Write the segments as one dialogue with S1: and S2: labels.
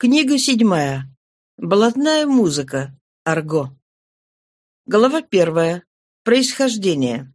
S1: Книга седьмая. Блатная музыка. Арго. Глава первая. Происхождение.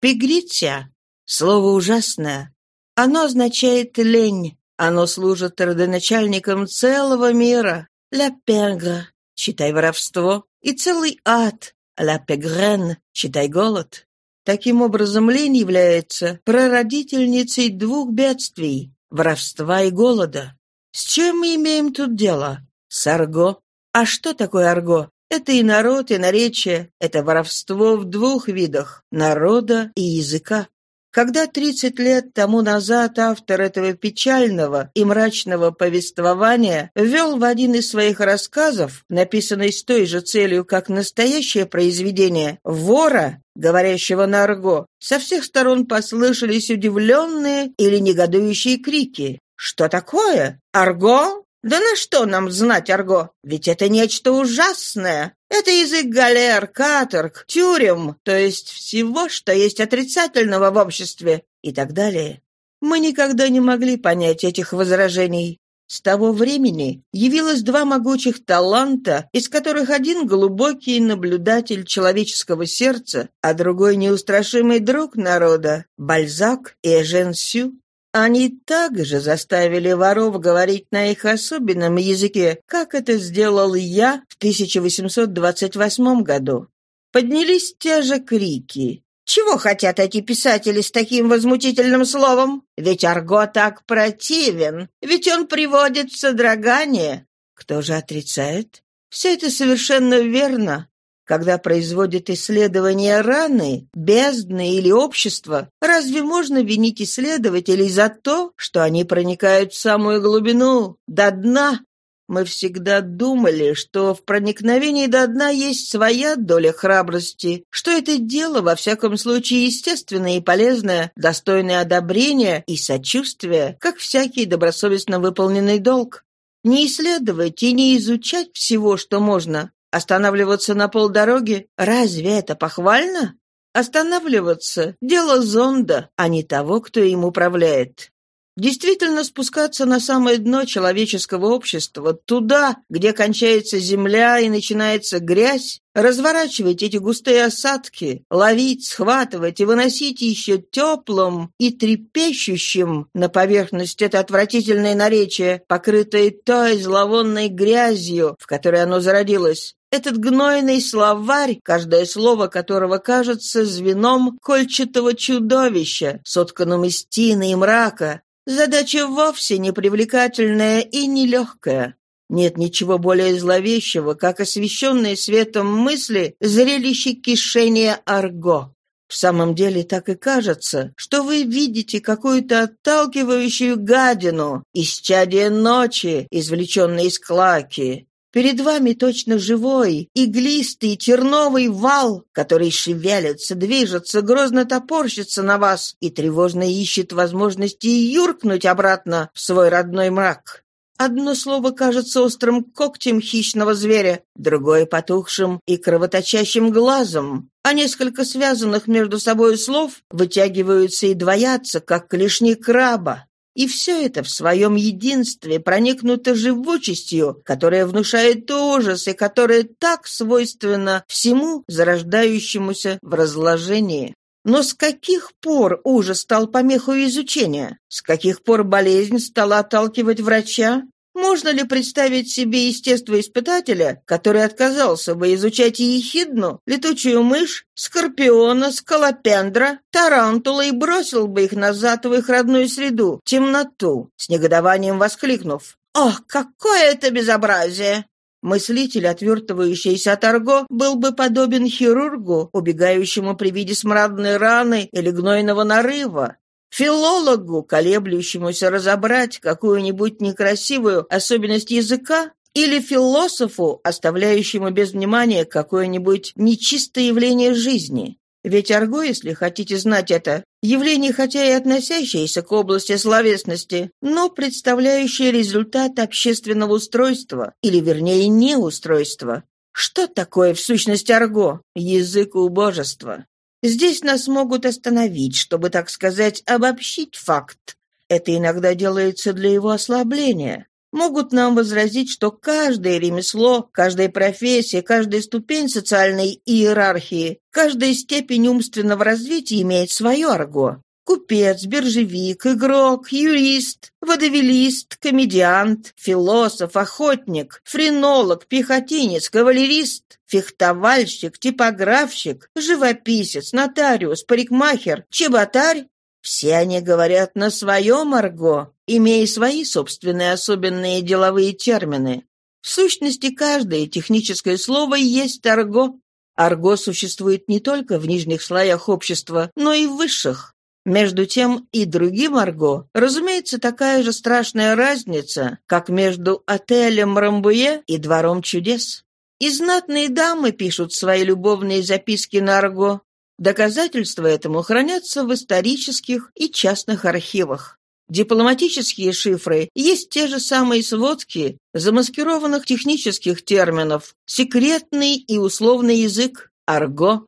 S1: Пигритя — слово ужасное. Оно означает «лень». Оно служит родоначальником целого мира. «Ля пегра» — читай воровство. И целый ад. «Ля пегрен» — читай голод. Таким образом, лень является прародительницей двух бедствий — воровства и голода. С чем мы имеем тут дело? С арго. А что такое арго? Это и народ, и наречие. Это воровство в двух видах – народа и языка. Когда 30 лет тому назад автор этого печального и мрачного повествования ввел в один из своих рассказов, написанный с той же целью, как настоящее произведение, вора, говорящего на арго, со всех сторон послышались удивленные или негодующие крики. «Что такое? Арго? Да на что нам знать арго? Ведь это нечто ужасное. Это язык галер, каторг, тюрем, то есть всего, что есть отрицательного в обществе и так далее. Мы никогда не могли понять этих возражений. С того времени явилось два могучих таланта, из которых один глубокий наблюдатель человеческого сердца, а другой неустрашимый друг народа – Бальзак и Эжен Сю. Они также заставили воров говорить на их особенном языке, как это сделал я в 1828 году. Поднялись те же крики. Чего хотят эти писатели с таким возмутительным словом? Ведь арго так противен, ведь он приводит в содрогание. Кто же отрицает? Все это совершенно верно. Когда производят исследования раны, бездны или общества, разве можно винить исследователей за то, что они проникают в самую глубину, до дна? Мы всегда думали, что в проникновении до дна есть своя доля храбрости, что это дело, во всяком случае, естественное и полезное, достойное одобрения и сочувствия, как всякий добросовестно выполненный долг. Не исследовать и не изучать всего, что можно, Останавливаться на полдороги – разве это похвально? Останавливаться – дело зонда, а не того, кто им управляет. Действительно спускаться на самое дно человеческого общества, туда, где кончается земля и начинается грязь, разворачивать эти густые осадки, ловить, схватывать и выносить еще теплым и трепещущим на поверхность это отвратительное наречие, покрытое той зловонной грязью, в которой оно зародилось. Этот гнойный словарь, каждое слово которого кажется звеном кольчатого чудовища, сотканным из тины и мрака, Задача вовсе не привлекательная и нелегкая. Нет ничего более зловещего, как освещенные светом мысли зрелище кишения арго. В самом деле так и кажется, что вы видите какую-то отталкивающую гадину, исчадие ночи, извлеченной из клаки, Перед вами точно живой, иглистый, терновый вал, который шевелится, движется, грозно топорщится на вас и тревожно ищет возможности юркнуть обратно в свой родной мрак. Одно слово кажется острым когтем хищного зверя, другое — потухшим и кровоточащим глазом, а несколько связанных между собой слов вытягиваются и двоятся, как клешни краба. И все это в своем единстве проникнуто живучестью, которая внушает ужас и которая так свойственна всему зарождающемуся в разложении. Но с каких пор ужас стал помехой изучения? С каких пор болезнь стала отталкивать врача? Можно ли представить себе естествоиспытателя, который отказался бы изучать ехидну, летучую мышь, скорпиона, скалопендра, тарантула и бросил бы их назад в их родную среду, темноту, с негодованием воскликнув «Ох, какое это безобразие!» Мыслитель, отвертывающийся от арго, был бы подобен хирургу, убегающему при виде смрадной раны или гнойного нарыва, Филологу, колеблющемуся разобрать какую-нибудь некрасивую особенность языка, или философу, оставляющему без внимания какое-нибудь нечистое явление жизни. Ведь арго, если хотите знать это, явление хотя и относящееся к области словесности, но представляющее результат общественного устройства, или вернее неустройства. Что такое в сущности арго? Язык убожества. Здесь нас могут остановить, чтобы, так сказать, обобщить факт. Это иногда делается для его ослабления. могут нам возразить, что каждое ремесло, каждая профессия, каждая ступень социальной иерархии, каждая степень умственного развития имеет свое арго. Купец, биржевик, игрок, юрист, водовелист, комедиант, философ, охотник, френолог, пехотинец, кавалерист, фехтовальщик, типографщик, живописец, нотариус, парикмахер, чеботарь все они говорят на своем арго, имея свои собственные особенные деловые термины. В сущности, каждое техническое слово есть арго. Арго существует не только в нижних слоях общества, но и в высших. Между тем и другим арго, разумеется, такая же страшная разница, как между отелем Рамбуе и двором чудес. И знатные дамы пишут свои любовные записки на арго, Доказательства этому хранятся в исторических и частных архивах. Дипломатические шифры есть те же самые сводки замаскированных технических терминов, секретный и условный язык, арго.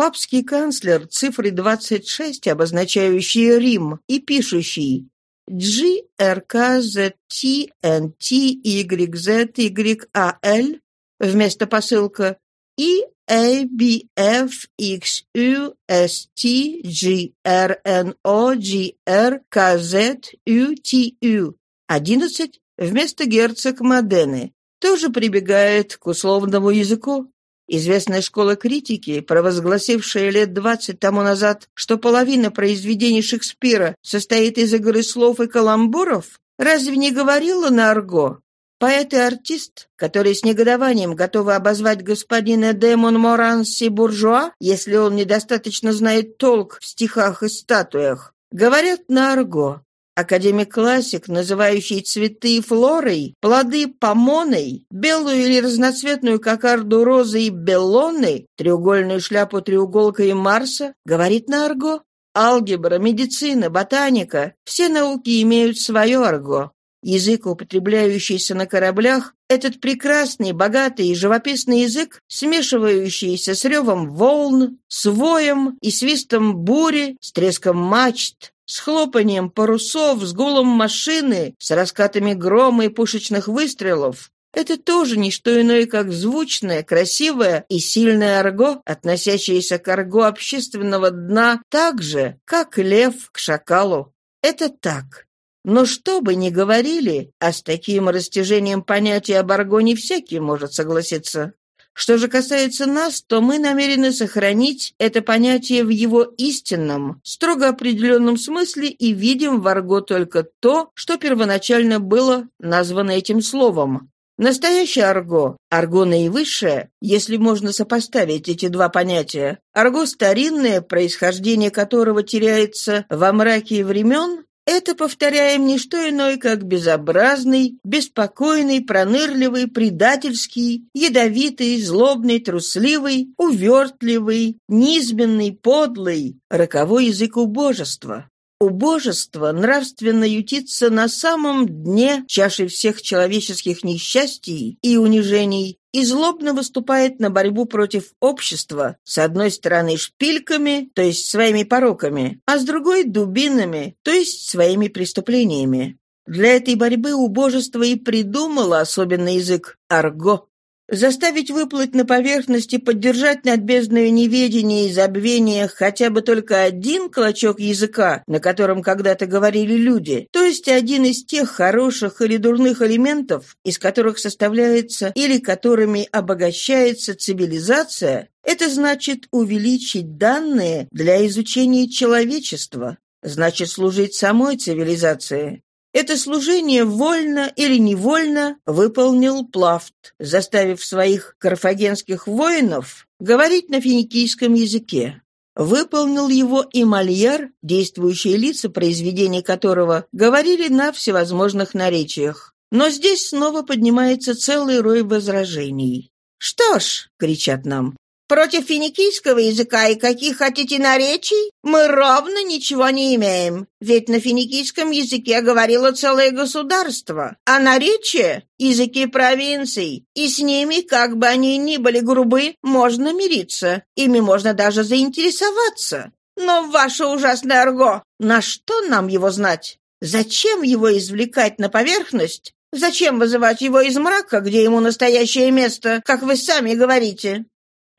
S1: Папский канцлер цифры 26, обозначающий Рим, и пишущий G, R, K, Z, T, N, T, Y, Z, Y, A, L вместо посылка и a, B, F, X, U, S, T, G, R, N, O, G, R, K, Z, U, T, U. Одиннадцать вместо герцог Модены тоже прибегает к условному языку. Известная школа критики, провозгласившая лет двадцать тому назад, что половина произведений Шекспира состоит из игры слов и каламбуров, разве не говорила на арго? Поэт и артист, который с негодованием готовы обозвать господина де Монморанси буржуа, если он недостаточно знает толк в стихах и статуях, говорят на арго. Академик-классик, называющий цветы флорой, плоды помоной, белую или разноцветную кокарду розой беллоны, треугольную шляпу треуголкой Марса, говорит на арго. Алгебра, медицина, ботаника – все науки имеют свое арго. Язык, употребляющийся на кораблях, этот прекрасный, богатый и живописный язык, смешивающийся с ревом волн, с воем и свистом бури, с треском мачт, с хлопанием парусов, с гулом машины, с раскатами грома и пушечных выстрелов, это тоже не что иное, как звучное, красивое и сильное арго, относящееся к арго общественного дна так же, как лев к шакалу. Это так. Но что бы ни говорили, а с таким растяжением понятия об аргоне всякий может согласиться. Что же касается нас, то мы намерены сохранить это понятие в его истинном, строго определенном смысле и видим в арго только то, что первоначально было названо этим словом. Настоящее арго, арго наивысшее, если можно сопоставить эти два понятия, арго старинное, происхождение которого теряется во мраке времен, это, повторяем, не что иное, как безобразный, беспокойный, пронырливый, предательский, ядовитый, злобный, трусливый, увертливый, низменный, подлый, роковой язык убожества. Убожество нравственно ютится на самом дне чаши всех человеческих несчастий и унижений и злобно выступает на борьбу против общества, с одной стороны шпильками, то есть своими пороками, а с другой дубинами, то есть своими преступлениями. Для этой борьбы убожество и придумало особенный язык – арго. Заставить выплыть на поверхность и поддержать над бездной неведения и забвения хотя бы только один клочок языка, на котором когда-то говорили люди, то есть один из тех хороших или дурных элементов, из которых составляется или которыми обогащается цивилизация, это значит увеличить данные для изучения человечества, значит служить самой цивилизации. Это служение вольно или невольно выполнил Плафт, заставив своих карфагенских воинов говорить на финикийском языке. Выполнил его и Мольер, действующие лица произведений которого говорили на всевозможных наречиях. Но здесь снова поднимается целый рой возражений. «Что ж», — кричат нам, Против финикийского языка и каких хотите наречий мы ровно ничего не имеем. Ведь на финикийском языке говорило целое государство, а наречия — языки провинций, и с ними, как бы они ни были грубы, можно мириться, ими можно даже заинтересоваться. Но ваше ужасное арго, на что нам его знать? Зачем его извлекать на поверхность Зачем вызывать его из мрака, где ему настоящее место, как вы сами говорите?»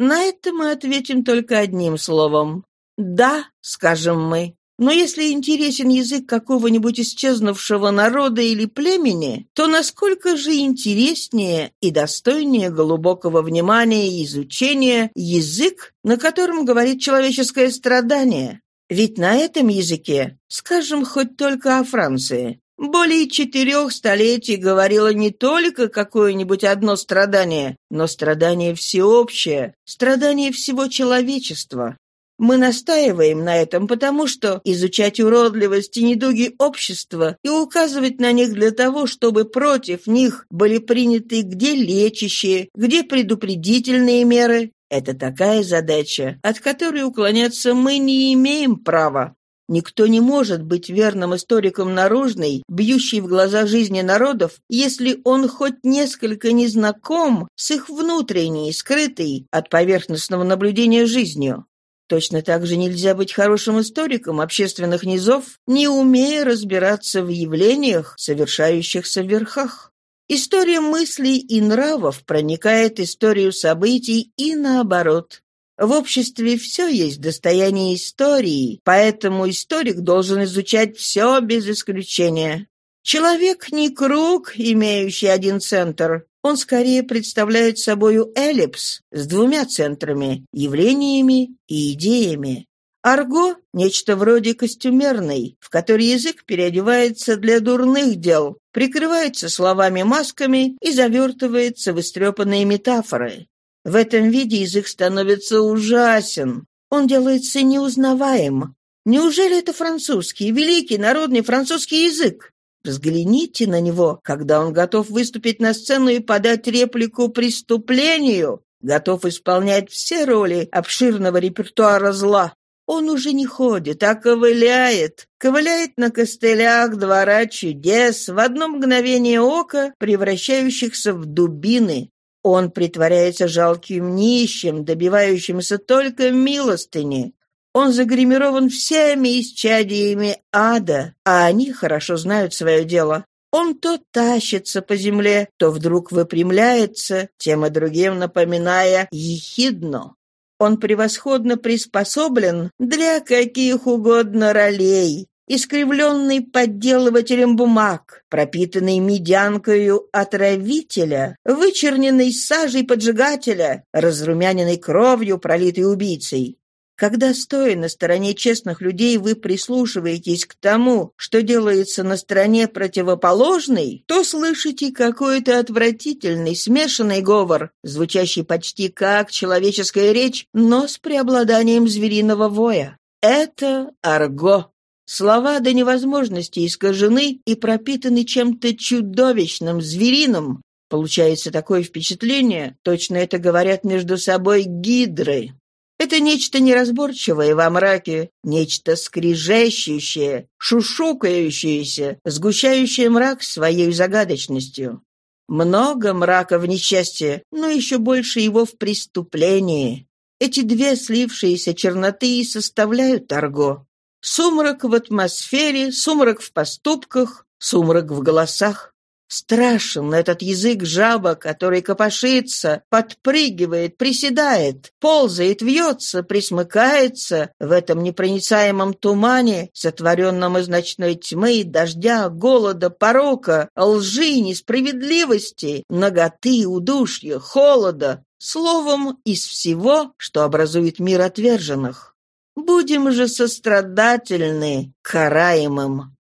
S1: На это мы ответим только одним словом. «Да», — скажем мы. Но если интересен язык какого-нибудь исчезнувшего народа или племени, то насколько же интереснее и достойнее глубокого внимания и изучения язык, на котором говорит человеческое страдание? Ведь на этом языке, скажем хоть только о Франции, более четырех столетий говорило не только какое-нибудь одно страдание, но страдание всеобщее, страдание всего человечества. Мы настаиваем на этом, потому что изучать уродливость и недуги общества и указывать на них для того, чтобы против них были приняты где лечащие, где предупредительные меры, это такая задача, от которой уклоняться мы не имеем права. Никто не может быть верным историком наружной, бьющей в глаза жизни народов, если он хоть несколько не знаком с их внутренней, скрытой от поверхностного наблюдения жизнью. Точно так же нельзя быть хорошим историком общественных низов, не умея разбираться в явлениях, совершающихся в верхах. История мыслей и нравов проникает историю событий и наоборот. В обществе все есть достояние истории, поэтому историк должен изучать все без исключения. Человек не круг, имеющий один центр. Он скорее представляет собою эллипс с двумя центрами – явлениями и идеями. Арго – нечто вроде костюмерной, в которой язык переодевается для дурных дел, прикрывается словами-масками и завертывается в истрепанные метафоры. В этом виде язык становится ужасен. Он делается неузнаваем. Неужели это французский, великий народный французский язык? Взгляните на него, когда он готов выступить на сцену и подать реплику преступлению, готов исполнять все роли обширного репертуара зла. Он уже не ходит, а ковыляет. Ковыляет на костылях двора чудес, в одно мгновение ока, превращающихся в дубины. Он притворяется жалким нищим, добивающимся только милостыни. Он загримирован всеми исчадиями ада, а они хорошо знают свое дело. Он то тащится по земле, то вдруг выпрямляется, тем и другим напоминая ехидно. Он превосходно приспособлен для каких угодно ролей, искривленный подделывателем бумаг, пропитанный медянкою отравителя, вычерненный сажей поджигателя, разрумяненный кровью, пролитой убийцей. Когда, стоя на стороне честных людей, вы прислушиваетесь к тому, что делается на стороне противоположной, то слышите какой-то отвратительный смешанный говор, звучащий почти как человеческая речь, но с преобладанием звериного воя. Это арго. Слова до невозможности искажены и пропитаны чем-то чудовищным, звериным. Получается такое впечатление, точно это говорят между собой гидры. Это нечто неразборчивое во мраке, нечто скрижащущее, шушукающееся, сгущающее мрак своей загадочностью. Много мрака в несчастье, но еще больше его в преступлении. Эти две слившиеся черноты и составляют торго. Сумрак в атмосфере, сумрак в поступках, сумрак в голосах. Страшен этот язык жаба, который копошится, подпрыгивает, приседает, ползает, вьется, присмыкается в этом непроницаемом тумане, сотворенном из ночной тьмы, дождя, голода, порока, лжи, несправедливости, наготы, удушья, холода, словом, из всего, что образует мир отверженных. Будем же сострадательны караемым.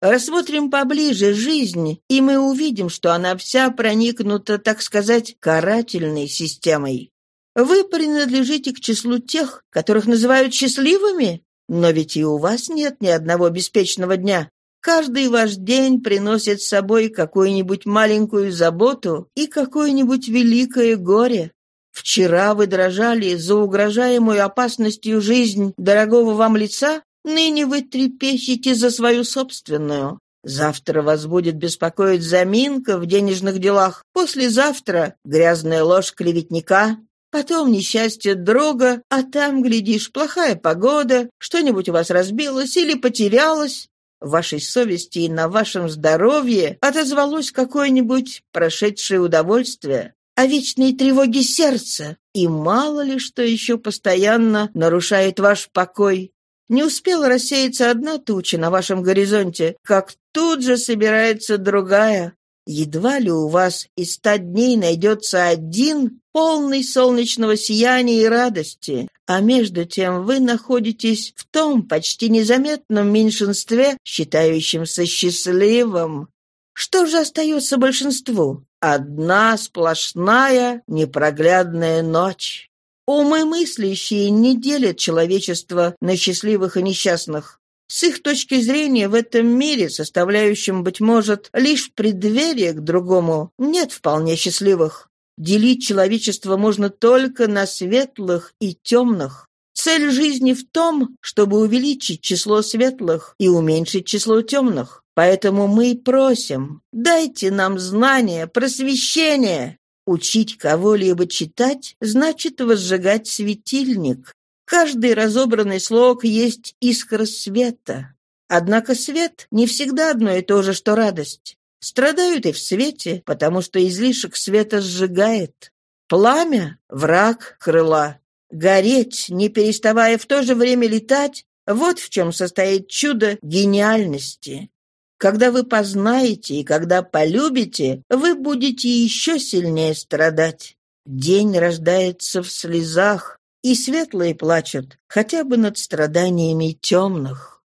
S1: Рассмотрим поближе жизнь, и мы увидим, что она вся проникнута, так сказать, карательной системой. Вы принадлежите к числу тех, которых называют счастливыми, но ведь и у вас нет ни одного беспечного дня. Каждый ваш день приносит с собой какую-нибудь маленькую заботу и какое-нибудь великое горе. Вчера вы дрожали за угрожаемую опасностью жизнь дорогого вам лица, Ныне вы трепещете за свою собственную. Завтра вас будет беспокоить заминка в денежных делах. Послезавтра грязная ложь клеветника. Потом несчастье друга, а там, глядишь, плохая погода, что-нибудь у вас разбилось или потерялось. в вашей совести и на вашем здоровье отозвалось какое-нибудь прошедшее удовольствие, о вечной тревоге сердца, и мало ли что еще постоянно нарушает ваш покой. Не успела рассеяться одна туча на вашем горизонте, как тут же собирается другая. Едва ли у вас из ста дней найдется один, полный солнечного сияния и радости, а между тем вы находитесь в том почти незаметном меньшинстве, считающемся счастливым. Что же остается большинству? Одна сплошная непроглядная ночь. Умы мыслящие не делят человечество на счастливых и несчастных. С их точки зрения в этом мире, составляющем, быть может, лишь преддверие к другому, нет вполне счастливых. Делить человечество можно только на светлых и темных. Цель жизни в том, чтобы увеличить число светлых и уменьшить число темных. Поэтому мы и просим, дайте нам знания, просвещение. Учить кого-либо читать значит возжигать светильник. Каждый разобранный слог есть искра света. Однако свет не всегда одно и то же, что радость. Страдают и в свете, потому что излишек света сжигает. Пламя — враг крыла. Гореть, не переставая в то же время летать — вот в чем состоит чудо гениальности. Когда вы познаете и когда полюбите, вы будете еще сильнее страдать. День рождается в слезах, и светлые плачут хотя бы над страданиями темных.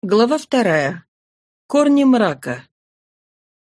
S1: Глава вторая. Корни мрака.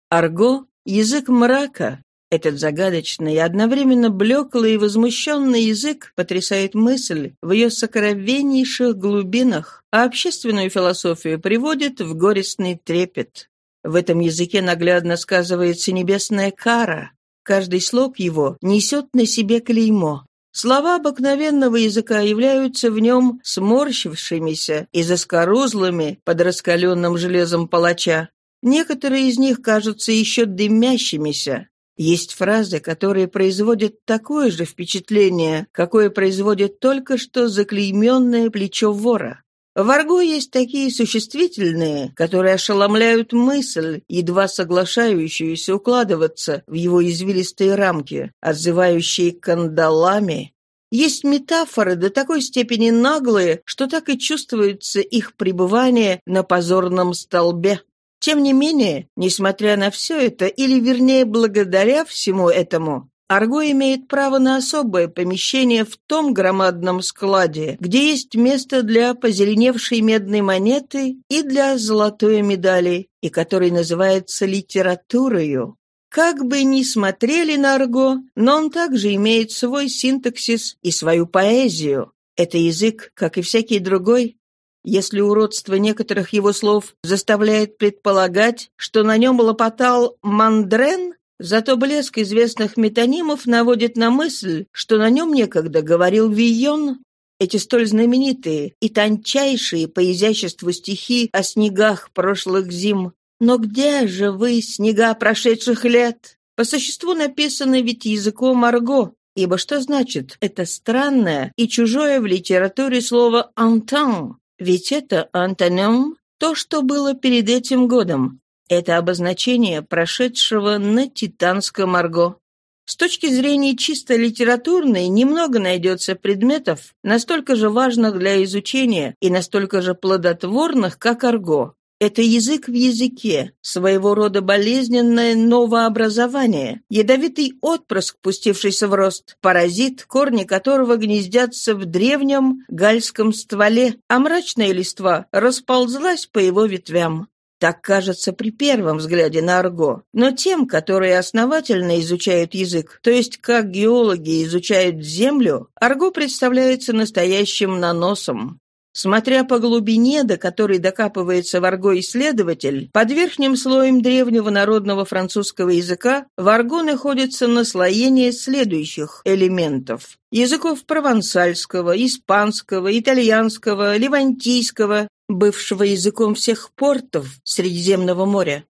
S1: Арго — язык мрака, этот загадочный и одновременно блеклый и возмущенный язык потрясает мысль в ее сокровеннейших глубинах, а общественную философию приводит в горестный трепет. В этом языке наглядно сказывается небесная кара. Каждый слог его несет на себе клеймо. Слова обыкновенного языка являются в нем сморщившимися и заскорузлыми под раскаленным железом палача. Некоторые из них кажутся еще дымящимися, есть фразы, которые производят такое же впечатление, какое производит только что заклейменное плечо вора. В арго есть такие существительные, которые ошеломляют мысль, едва соглашающуюся укладываться в его извилистые рамки, отзывающие кандалами. Есть метафоры до такой степени наглые, что так и чувствуется их пребывание на позорном столбе. Тем не менее, несмотря на все это, или вернее благодаря всему этому, Арго имеет право на особое помещение в том громадном складе, где есть место для позеленевшей медной монеты и для золотой медали, и который называется литературою. Как бы ни смотрели на Арго, но он также имеет свой синтаксис и свою поэзию. Это язык, как и всякий другой, если уродство некоторых его слов заставляет предполагать, что на нем лопотал мандрен, зато блеск известных метонимов наводит на мысль, что на нем некогда говорил Вийон. Эти столь знаменитые и тончайшие по изяществу стихи о снегах прошлых зим. Но где же вы, снега прошедших лет? По существу написаны ведь языком арго, ибо что значит это странное и чужое в литературе слово «антан»? Ведь это антоним то, что было перед этим годом. Это обозначение прошедшего на титанском арго. С точки зрения чисто литературной, немного найдется предметов, настолько же важных для изучения и настолько же плодотворных, как арго. Это язык в языке, своего рода болезненное новообразование, ядовитый отпрыск, пустившийся в рост, паразит, корни которого гнездятся в древнем гальском стволе, а мрачная листва расползлась по его ветвям. Так кажется при первом взгляде на арго. Но тем, которые основательно изучают язык, то есть как геологи изучают землю, арго представляется настоящим наносом. Смотря по глубине, до которой докапывается варго исследователь, под верхним слоем древнего народного французского языка варго находится наслоение следующих элементов. Языков провансальского, испанского, итальянского, левантийского, бывшего языком всех портов Средиземного моря.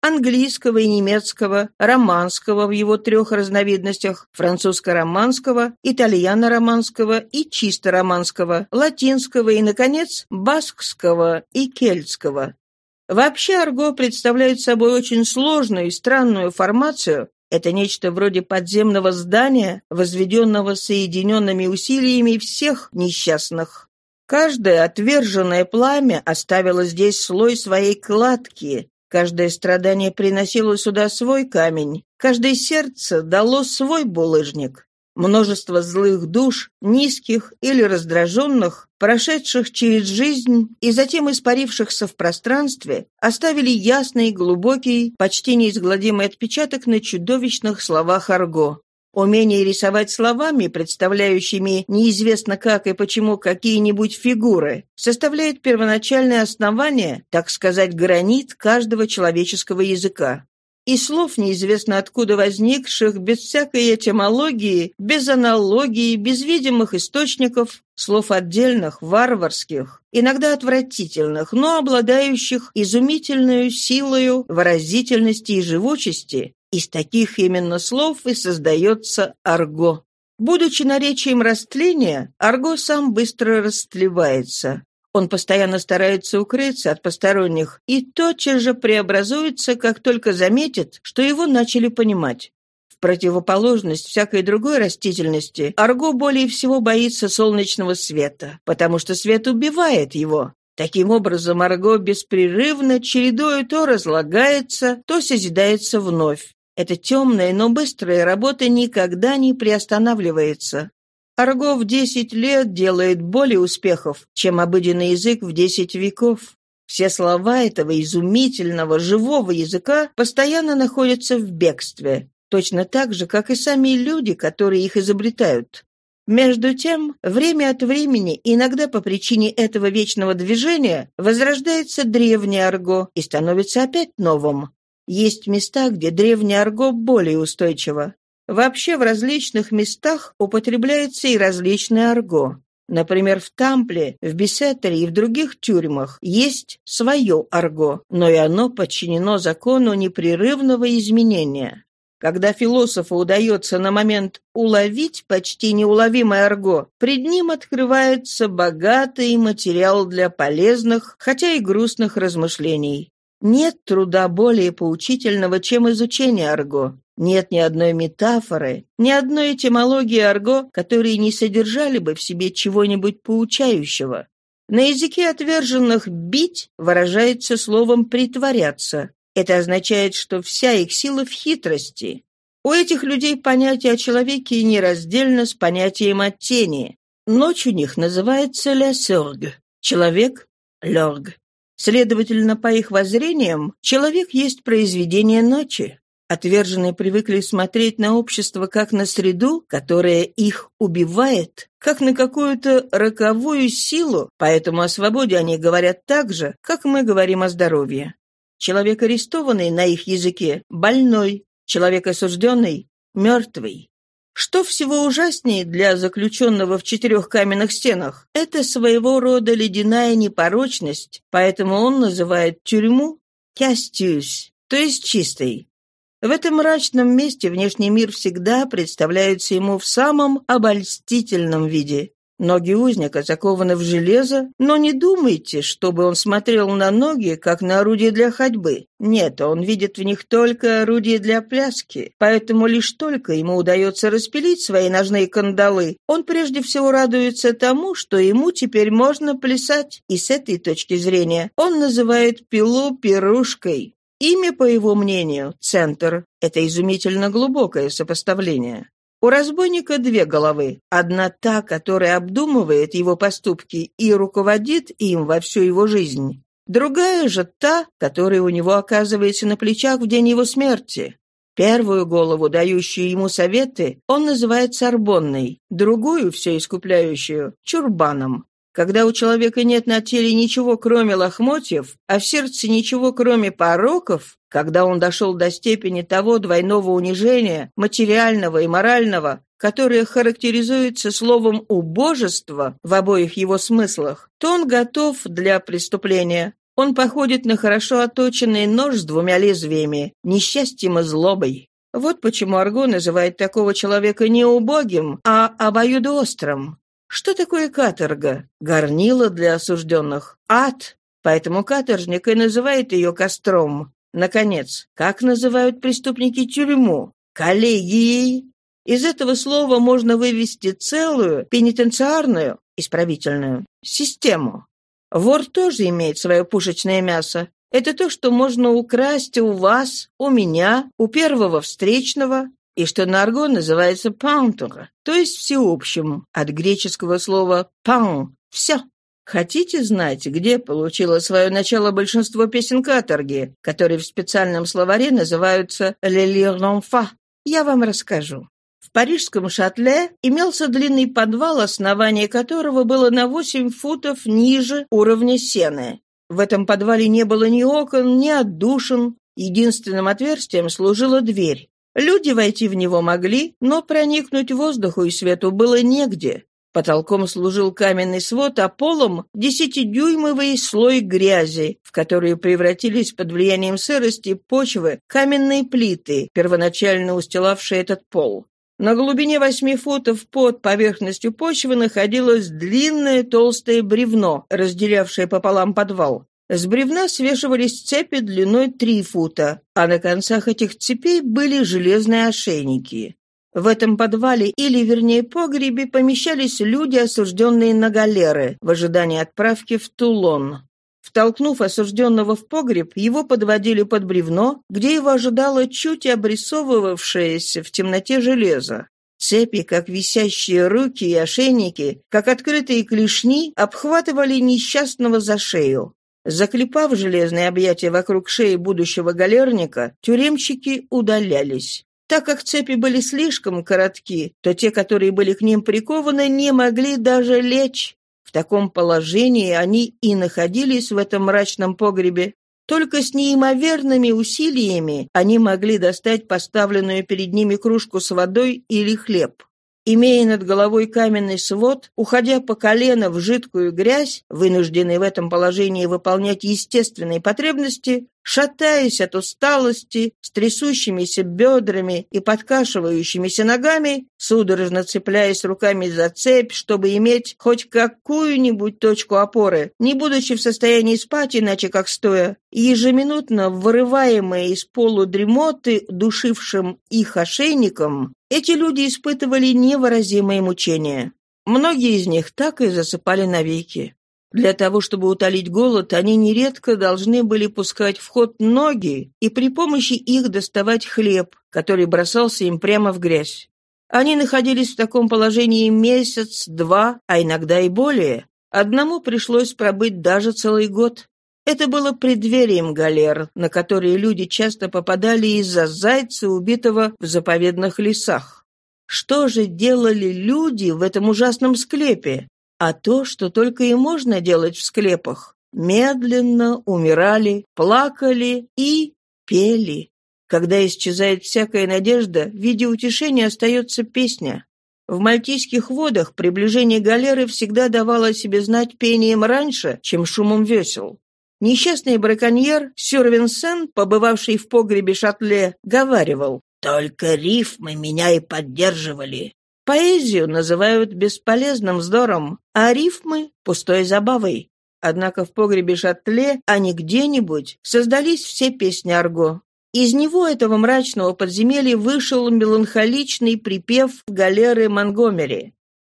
S1: Английского и немецкого, романского в его трех разновидностях, французско-романского, итальяно-романского и чисто романского, латинского и, наконец, баскского и кельтского. Вообще арго представляет собой очень сложную и странную формацию. Это нечто вроде подземного здания, возведенного соединенными усилиями всех несчастных. Каждое отверженное пламя оставило здесь слой своей кладки, каждое страдание приносило сюда свой камень, каждое сердце дало свой булыжник. Множество злых душ, низких или раздраженных, прошедших через жизнь и затем испарившихся в пространстве, оставили ясный, глубокий, почти неизгладимый отпечаток на чудовищных словах Арго. Умение рисовать словами, представляющими неизвестно как и почему какие-нибудь фигуры, составляет первоначальное основание, так сказать, гранит каждого человеческого языка и слов неизвестно откуда возникших, без всякой этимологии, без аналогии, без видимых источников, слов отдельных, варварских, иногда отвратительных, но обладающих изумительной силою выразительности и живучести. Из таких именно слов и создается арго. Будучи наречием растления, арго сам быстро растлевается. Он постоянно старается укрыться от посторонних и тотчас же преобразуется, как только заметит, что его начали понимать. В противоположность всякой другой растительности, арго более всего боится солнечного света, потому что свет убивает его. Таким образом, арго беспрерывно чередою то разлагается, то созидается вновь. Эта темная, но быстрая работа никогда не приостанавливается. Арго в десять лет делает более успехов, чем обыденный язык в десять веков. Все слова этого изумительного, живого языка постоянно находятся в бегстве, точно так же, как и сами люди, которые их изобретают. Между тем, время от времени, иногда по причине этого вечного движения, возрождается древний арго и становится опять новым. Есть места, где древний арго более устойчиво. Вообще в различных местах употребляется и различное арго. Например, в Тампле, в Бесеттере и в других тюрьмах есть свое арго, но и оно подчинено закону непрерывного изменения. Когда философу удается на момент уловить почти неуловимое арго, пред ним открывается богатый материал для полезных, хотя и грустных размышлений. Нет труда более поучительного, чем изучение арго. Нет ни одной метафоры, ни одной этимологии арго, которые не содержали бы в себе чего-нибудь поучающего. На языке отверженных «бить» выражается словом «притворяться». Это означает, что вся их сила в хитрости. У этих людей понятие о человеке нераздельно с понятием о тени. Ночь у них называется «ля сёрг», человек — «лёрг». Следовательно, по их воззрениям, человек есть произведение ночи. Отверженные привыкли смотреть на общество как на среду, которая их убивает, как на какую-то роковую силу, поэтому о свободе они говорят так же, как мы говорим о здоровье. Человек арестованный на их языке – больной, человек осужденный – мертвый. Что всего ужаснее для заключенного в четырех каменных стенах? Это своего рода ледяная непорочность, поэтому он называет тюрьму «кястюс», то есть чистой. В этом мрачном месте внешний мир всегда представляется ему в самом обольстительном виде. Ноги узника закованы в железо, но не думайте, чтобы он смотрел на ноги, как на орудие для ходьбы. Нет, он видит в них только орудие для пляски, поэтому лишь только ему удается распилить свои ножные кандалы, он прежде всего радуется тому, что ему теперь можно плясать, и с этой точки зрения он называет пилу пирушкой. Имя, по его мнению, центр — это изумительно глубокое сопоставление. У разбойника две головы. Одна та, которая обдумывает его поступки и руководит им во всю его жизнь. Другая же та, которая у него оказывается на плечах в день его смерти. Первую голову, дающую ему советы, он называет Сорбонной, другую, все искупляющую, Чурбаном. Когда у человека нет на теле ничего, кроме лохмотьев, а в сердце ничего, кроме пороков, когда он дошел до степени того двойного унижения, материального и морального, которое характеризуется словом «убожество» в обоих его смыслах, то он готов для преступления. Он походит на хорошо оточенный нож с двумя лезвиями, несчастьем и злобой. Вот почему Арго называет такого человека не убогим, а обоюдоострым. Что такое каторга? Горнило для осужденных. Ад. Поэтому каторжник и называет ее костром. Наконец, как называют преступники тюрьму? Коллегией. Из этого слова можно вывести целую пенитенциарную, исправительную, систему. Вор тоже имеет свое пушечное мясо. Это то, что можно украсть у вас, у меня, у первого встречного, и что на арго называется «пантур», то есть всеобщим, от греческого слова «пан» — «все». Хотите знать, где получило свое начало большинство песен каторги, которые в специальном словаре называются «le lire Я вам расскажу. В парижском шатле имелся длинный подвал, основание которого было на 8 футов ниже уровня сены. В этом подвале не было ни окон, ни отдушин. Единственным отверстием служила дверь. Люди войти в него могли, но проникнуть воздуху и свету было негде. Потолком служил каменный свод, а полом — десятидюймовый слой грязи, в которые превратились под влиянием сырости почвы каменные плиты, первоначально устилавшие этот пол. На глубине восьми футов под поверхностью почвы находилось длинное толстое бревно, разделявшее пополам подвал. С бревна свешивались цепи длиной три фута, а на концах этих цепей были железные ошейники. В этом подвале, или, вернее, погребе, помещались люди, осужденные на галеры, в ожидании отправки в Тулон. Втолкнув осужденного в погреб, его подводили под бревно, где его ожидало чуть обрисовывавшееся в темноте железо. Цепи, как висящие руки и ошейники, как открытые клешни, обхватывали несчастного за шею. Заклепав железные объятия вокруг шеи будущего галерника, тюремщики удалялись. Так как цепи были слишком коротки, то те, которые были к ним прикованы, не могли даже лечь. В таком положении они и находились в этом мрачном погребе. Только с неимоверными усилиями они могли достать поставленную перед ними кружку с водой или хлеб. Имея над головой каменный свод, уходя по колено в жидкую грязь, вынужденный в этом положении выполнять естественные потребности, шатаясь от усталости, с трясущимися бедрами и подкашивающимися ногами, судорожно цепляясь руками за цепь, чтобы иметь хоть какую-нибудь точку опоры, не будучи в состоянии спать иначе как стоя, ежеминутно вырываемые из полудремоты душившим их ошейником, эти люди испытывали невыразимые мучения. Многие из них так и засыпали навеки. Для того, чтобы утолить голод, они нередко должны были пускать в ход ноги и при помощи их доставать хлеб, который бросался им прямо в грязь. Они находились в таком положении месяц, два, а иногда и более. Одному пришлось пробыть даже целый год. Это было преддверием галер, на которые люди часто попадали из-за зайца, убитого в заповедных лесах. Что же делали люди в этом ужасном склепе? А то, что только и можно делать в склепах. Медленно умирали, плакали и пели. Когда исчезает всякая надежда, в виде утешения остается песня. В мальтийских водах приближение галеры всегда давало себе знать пением раньше, чем шумом весел. Несчастный браконьер Сюрвинсен, побывавший в погребе Шатле, говаривал «Только рифмы меня и поддерживали». Поэзию называют бесполезным вздором, а рифмы — пустой забавой. Однако в погребе Шатле, а не где-нибудь, создались все песни Арго. Из него, этого мрачного подземелья, вышел меланхоличный припев галеры Монгомери.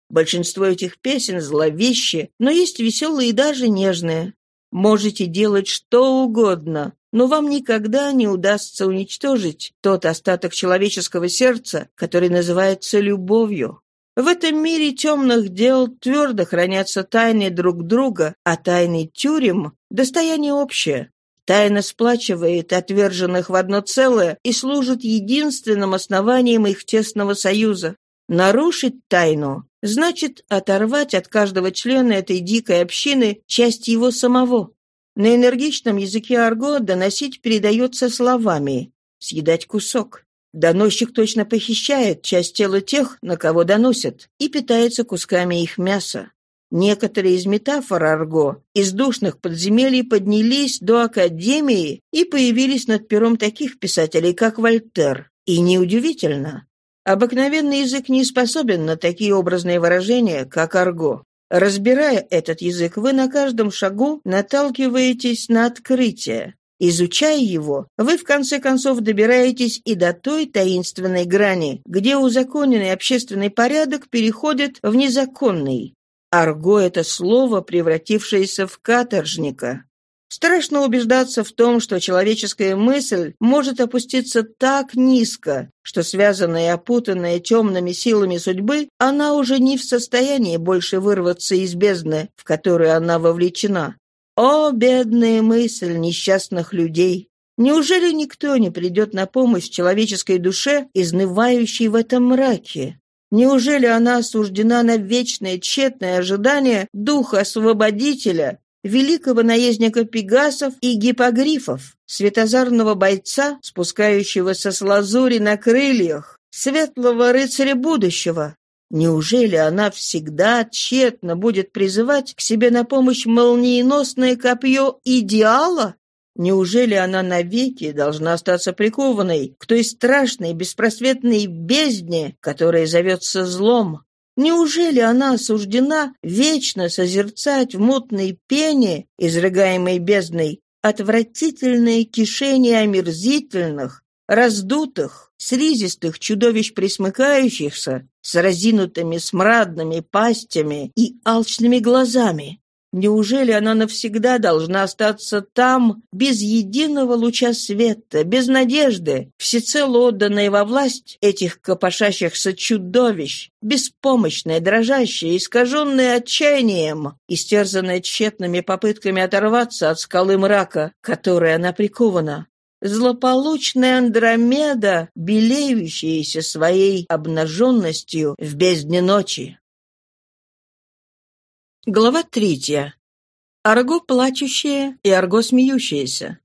S1: Большинство этих песен зловещие, но есть веселые и даже нежные. Можете делать что угодно, но вам никогда не удастся уничтожить тот остаток человеческого сердца, который называется любовью. В этом мире темных дел твердо хранятся тайны друг друга, а тайны тюрем – достояние общее. Тайна сплачивает отверженных в одно целое и служит единственным основанием их тесного союза. Нарушить тайну значит оторвать от каждого члена этой дикой общины часть его самого. На энергичном языке арго доносить передается словами «съедать кусок». Доносчик точно похищает часть тела тех, на кого доносят, и питается кусками их мяса. Некоторые из метафор Арго из душных подземелий поднялись до Академии и появились над пером таких писателей, как Вольтер. И неудивительно. Обыкновенный язык не способен на такие образные выражения, как Арго. Разбирая этот язык, вы на каждом шагу наталкиваетесь на открытие. Изучая его, вы в конце концов добираетесь и до той таинственной грани, где узаконенный общественный порядок переходит в незаконный. Арго — это слово, превратившееся в каторжника. Страшно убеждаться в том, что человеческая мысль может опуститься так низко, что связанная и опутанная темными силами судьбы, она уже не в состоянии больше вырваться из бездны, в которую она вовлечена. О, бедная мысль несчастных людей! Неужели никто не придет на помощь человеческой душе, изнывающей в этом мраке? Неужели она осуждена на вечное тщетное ожидание духа освободителя, великого наездника Пегасов и гипогрифов, светозарного бойца, спускающегося с лазури на крыльях, светлого рыцаря будущего. Неужели она всегда тщетно будет призывать к себе на помощь молниеносное копье идеала? Неужели она навеки должна остаться прикованной к той страшной беспросветной бездне, которая зовется злом? Неужели она осуждена вечно созерцать в мутной пене, изрыгаемой бездной, отвратительное кишение омерзительных, раздутых, слизистых чудовищ присмыкающихся, с разинутыми смрадными пастями и алчными глазами? Неужели она навсегда должна остаться там, без единого луча света, без надежды, всецело отданная во власть этих копошащихся чудовищ, беспомощная, дрожащая, искаженная отчаянием, истерзанная тщетными попытками оторваться от скалы мрака, которой она прикована? Злополучная Андромеда, белеющаяся своей обнаженностью в бездне ночи. Глава третья. Арго плачущая и Арго смеющаяся.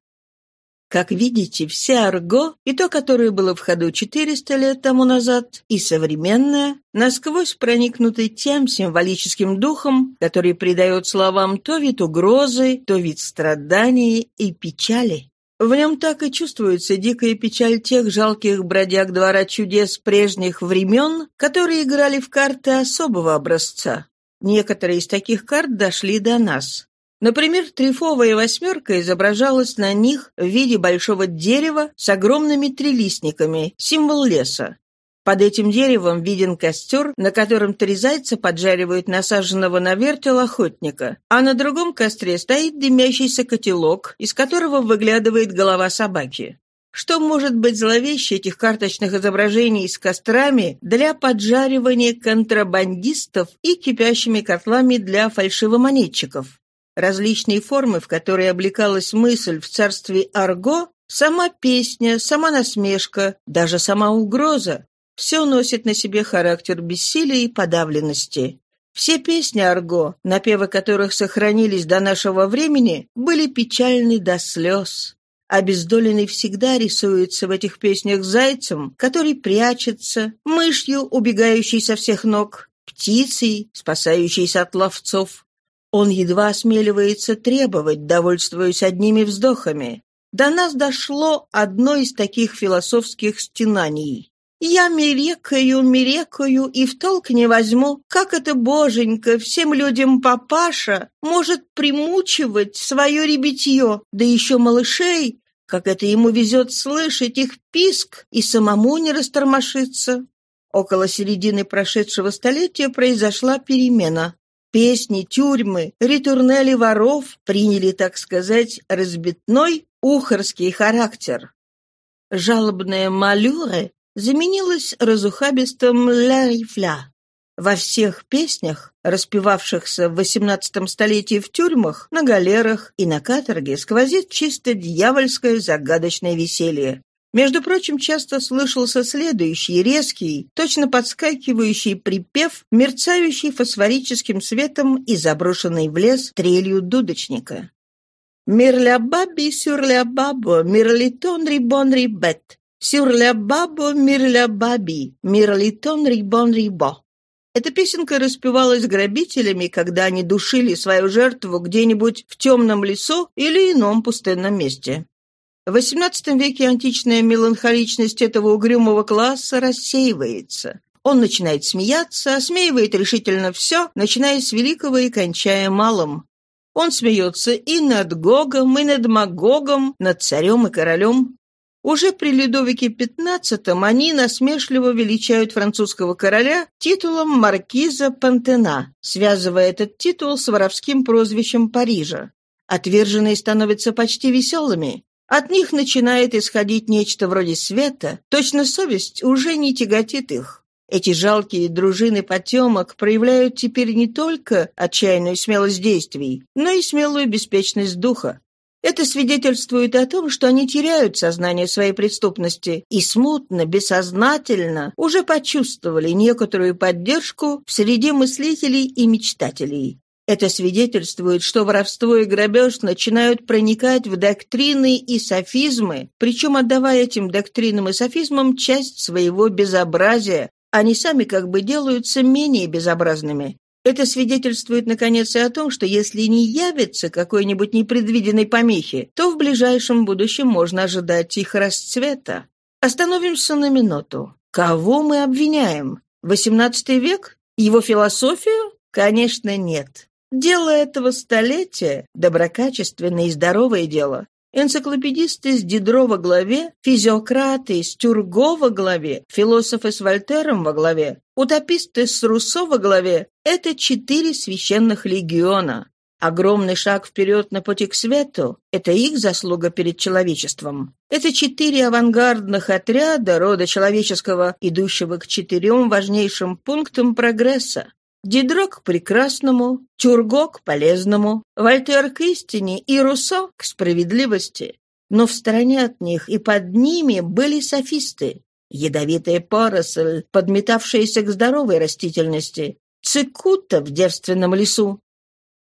S1: Как видите, вся Арго, и то, которое было в ходу 400 лет тому назад, и современное, насквозь проникнуты тем символическим духом, который придает словам то вид угрозы, то вид страдания и печали. В нем так и чувствуется дикая печаль тех жалких бродяг двора чудес прежних времен, которые играли в карты особого образца. Некоторые из таких карт дошли до нас. Например, трифовая восьмерка изображалась на них в виде большого дерева с огромными трилистниками, символ леса. Под этим деревом виден костер, на котором три зайца поджаривают насаженного на вертел охотника, а на другом костре стоит дымящийся котелок, из которого выглядывает голова собаки. Что может быть зловеще этих карточных изображений с кострами для поджаривания контрабандистов и кипящими котлами для фальшивомонетчиков? Различные формы, в которые облекалась мысль в царстве Арго, сама песня, сама насмешка, даже сама угроза, все носит на себе характер бессилия и подавленности. Все песни Арго, напевы которых сохранились до нашего времени, были печальны до слез. Обездоленный всегда рисуется в этих песнях зайцем, который прячется, мышью, убегающей со всех ног, птицей, спасающейся от ловцов. Он едва осмеливается требовать, довольствуясь одними вздохами. До нас дошло одно из таких философских стенаний. Я мерекаю, мерекаю и в толк не возьму, как это, боженька, всем людям папаша может примучивать свое ребятье, да еще малышей, как это ему везет слышать их писк и самому не растормошиться. Около середины прошедшего столетия произошла перемена. Песни, тюрьмы, ритурнели воров приняли, так сказать, разбитной ухарский характер. Жалобная малюре заменилась разухабистым «ля-рифля». Во всех песнях, распевавшихся в XVIII столетии в тюрьмах, на галерах и на каторге, сквозит чисто дьявольское загадочное веселье. Между прочим, часто слышался следующий, резкий, точно подскакивающий припев, мерцающий фосфорическим светом и заброшенный в лес трелью дудочника. «Мир ля баби сюр ля бабо, мир литон рибон рибет, Sur la babo mir la babi, mir liton ribon рибо. Эта песенка распевалась грабителями, когда они душили свою жертву где-нибудь в темном лесу или ином пустынном месте. В XVIII веке античная меланхоличность этого угрюмого класса рассеивается. Он начинает смеяться, осмеивает решительно все, начиная с великого и кончая малым. Он смеется и над Гогом, и над Магогом, над царем и королем. Уже при Людовике XV они насмешливо величают французского короля титулом маркиза Пантена, связывая этот титул с воровским прозвищем Парижа. Отверженные становятся почти веселыми. От них начинает исходить нечто вроде света, точно совесть уже не тяготит их. Эти жалкие дружины потемок проявляют теперь не только отчаянную смелость действий, но и смелую беспечность духа. Это свидетельствует о том, что они теряют сознание своей преступности и смутно, бессознательно уже почувствовали некоторую поддержку в среде мыслителей и мечтателей. Это свидетельствует, что воровство и грабеж начинают проникать в доктрины и софизмы, причем отдавая этим доктринам и софизмам часть своего безобразия, они сами как бы делаются менее безобразными. Это свидетельствует, наконец, и о том, что если не явится какой-нибудь непредвиденной помехи, то в ближайшем будущем можно ожидать их расцвета. Остановимся на минуту. Кого мы обвиняем? XVIII век? Его философию? Конечно, нет. Дело этого столетия – доброкачественное и здоровое дело. Энциклопедисты с Дидро во главе, физиократы с Тюрго во главе, философы с Вольтером во главе, утописты с Руссо во главе – это четыре священных легиона. Огромный шаг вперед на пути к свету – это их заслуга перед человечеством. Это четыре авангардных отряда рода человеческого, идущего к четырем важнейшим пунктам прогресса. Дидро к прекрасному, Тюрго к полезному, Вольтер к истине и Руссо к справедливости. Но в стороне от них и под ними были софисты, ядовитая поросль, подметавшаяся к здоровой растительности, цикута в девственном лесу,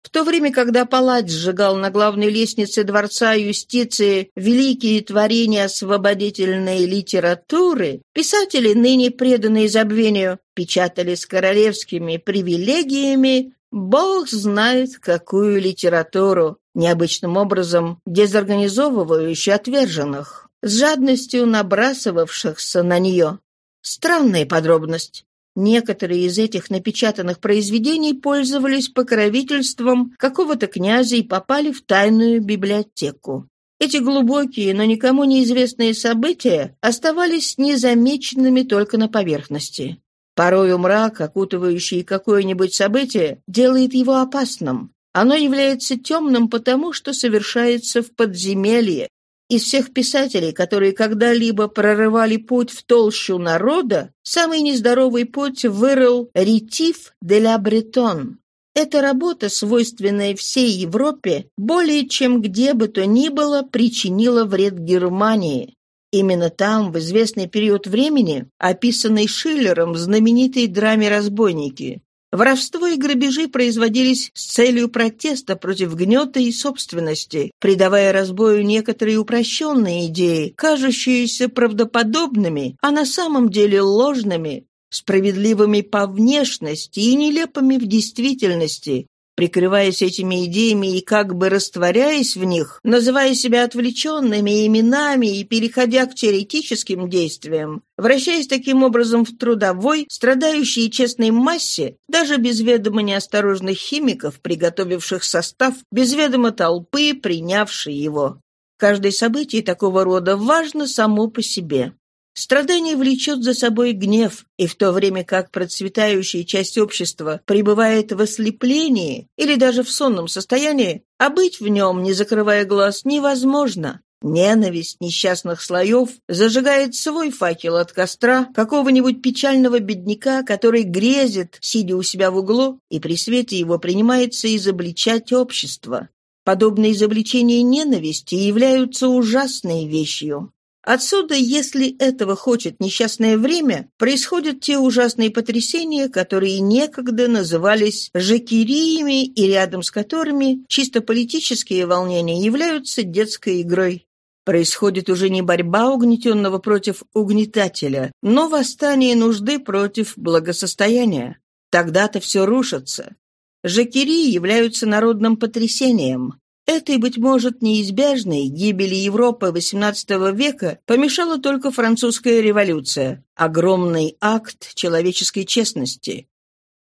S1: в то время, когда палач сжигал на главной лестнице Дворца юстиции великие творения освободительной литературы, писатели, ныне преданные забвению, печатали с королевскими привилегиями Бог знает какую литературу, необычным образом дезорганизовывающую отверженных, с жадностью набрасывавшихся на нее. Странная подробность. Некоторые из этих напечатанных произведений пользовались покровительством какого-то князя и попали в тайную библиотеку. Эти глубокие, но никому неизвестные события оставались незамеченными только на поверхности. Порою мрак, окутывающий какое-нибудь событие, делает его опасным. Оно является темным потому, что совершается в подземелье, из всех писателей, которые когда-либо прорывали путь в толщу народа, самый нездоровый путь вырыл Ретив де ла Бретон. Эта работа, свойственная всей Европе, более чем где бы то ни было, причинила вред Германии. Именно там, в известный период времени, описанный Шиллером в знаменитой драме «Разбойники», Воровство и грабежи производились с целью протеста против гнета и собственности, придавая разбою некоторые упрощенные идеи, кажущиеся правдоподобными, а на самом деле ложными, справедливыми по внешности и нелепыми в действительности, прикрываясь этими идеями и как бы растворяясь в них, называя себя отвлеченными именами и переходя к теоретическим действиям, вращаясь таким образом в трудовой, страдающей и честной массе, даже без ведома неосторожных химиков, приготовивших состав, без ведома толпы, принявшей его. Каждое событие такого рода важно само по себе. Страдание влечет за собой гнев, и в то время как процветающая часть общества пребывает в ослеплении или даже в сонном состоянии, а быть в нем, не закрывая глаз, невозможно. Ненависть несчастных слоев зажигает свой факел от костра какого-нибудь печального бедняка, который грезит, сидя у себя в углу, и при свете его принимается изобличать общество. Подобные изобличения ненависти являются ужасной вещью. Отсюда, если этого хочет несчастное время, происходят те ужасные потрясения, которые некогда назывались жакериями и рядом с которыми чисто политические волнения являются детской игрой. Происходит уже не борьба угнетенного против угнетателя, но восстание нужды против благосостояния. Тогда-то все рушится. Жакери являются народным потрясением. Этой, быть может, неизбежной гибели Европы XVIII века помешала только французская революция, огромный акт человеческой честности.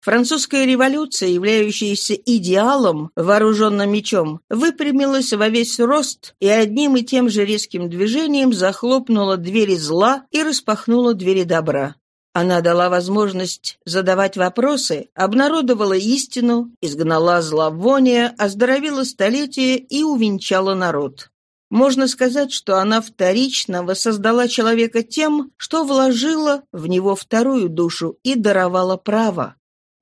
S1: Французская революция, являющаяся идеалом вооруженным мечом, выпрямилась во весь рост и одним и тем же резким движением захлопнула двери зла и распахнула двери добра. Она дала возможность задавать вопросы, обнародовала истину, изгнала зловоние, оздоровила столетие и увенчала народ. Можно сказать, что она вторично воссоздала человека тем, что вложила в него вторую душу и даровала право.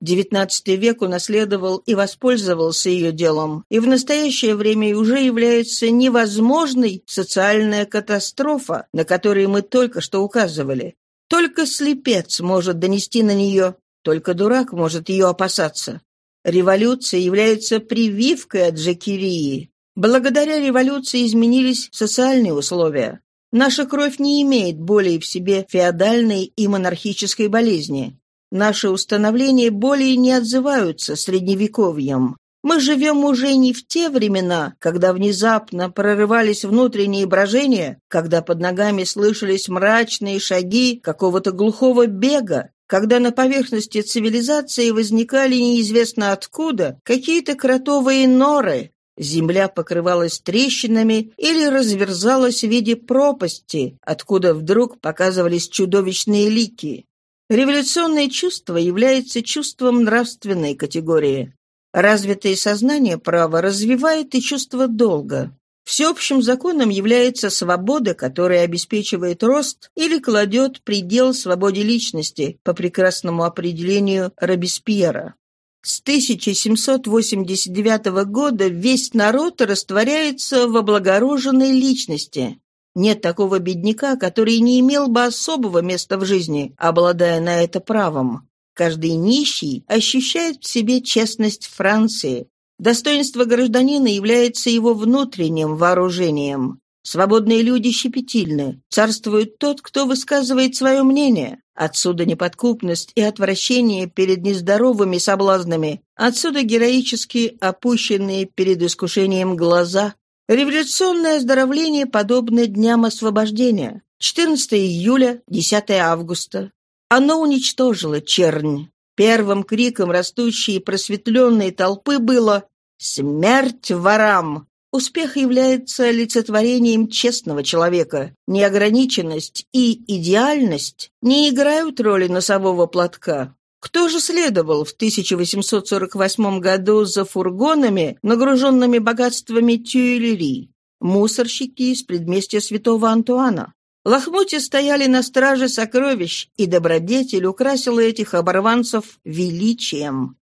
S1: XIX век унаследовал и воспользовался ее делом, и в настоящее время уже является невозможной социальная катастрофа, на которую мы только что указывали. Только слепец может донести на нее, только дурак может ее опасаться. Революция является прививкой от Джекирии. Благодаря революции изменились социальные условия. Наша кровь не имеет более в себе феодальной и монархической болезни. Наши установления более не отзываются средневековьем. Мы живем уже не в те времена, когда внезапно прорывались внутренние брожения, когда под ногами слышались мрачные шаги какого-то глухого бега, когда на поверхности цивилизации возникали неизвестно откуда какие-то кротовые норы, земля покрывалась трещинами или разверзалась в виде пропасти, откуда вдруг показывались чудовищные лики. Революционное чувство является чувством нравственной категории. Развитое сознание права развивает и чувство долга. Всеобщим законом является свобода, которая обеспечивает рост или кладет предел свободе личности по прекрасному определению Робеспьера. С 1789 года весь народ растворяется в облагороженной личности. Нет такого бедняка, который не имел бы особого места в жизни, обладая на это правом. Каждый нищий ощущает в себе честность Франции. Достоинство гражданина является его внутренним вооружением. Свободные люди щепетильны. Царствует тот, кто высказывает свое мнение. Отсюда неподкупность и отвращение перед нездоровыми соблазнами. Отсюда героически опущенные перед искушением глаза. Революционное оздоровление подобно дням освобождения. 14 июля, 10 августа. Оно уничтожило чернь. Первым криком растущей просветленной толпы было «Смерть ворам!». Успех является олицетворением честного человека. Неограниченность и идеальность не играют роли носового платка. Кто же следовал в 1848 году за фургонами, нагруженными богатствами Тюильри? Мусорщики из предместья святого Антуана. Лохмотья стояли на страже сокровищ, и добродетель украсила этих оборванцев величием.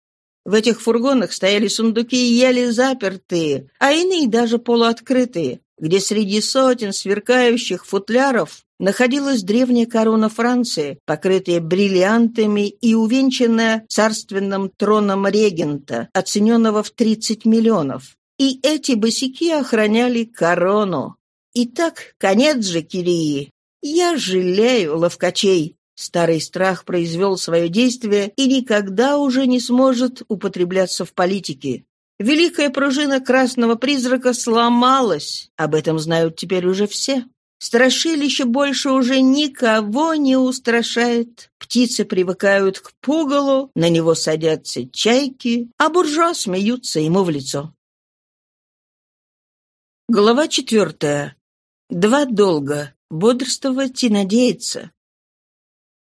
S1: В этих фургонах стояли сундуки еле запертые, а иные даже полуоткрытые, где среди сотен сверкающих футляров находилась древняя корона Франции, покрытая бриллиантами и увенчанная царственным троном регента, оцененного в 30 миллионов. И эти босики охраняли корону. Итак, конец же Кирии. Я жалею ловкачей. Старый страх произвел свое действие и никогда уже не сможет употребляться в политике. Великая пружина красного призрака сломалась. Об этом знают теперь уже все. Страшилище больше уже никого не устрашает. Птицы привыкают к пугалу, на него садятся чайки, а буржуа смеются ему в лицо. Глава четвертая. Два долга. Бодрствовать и надеяться.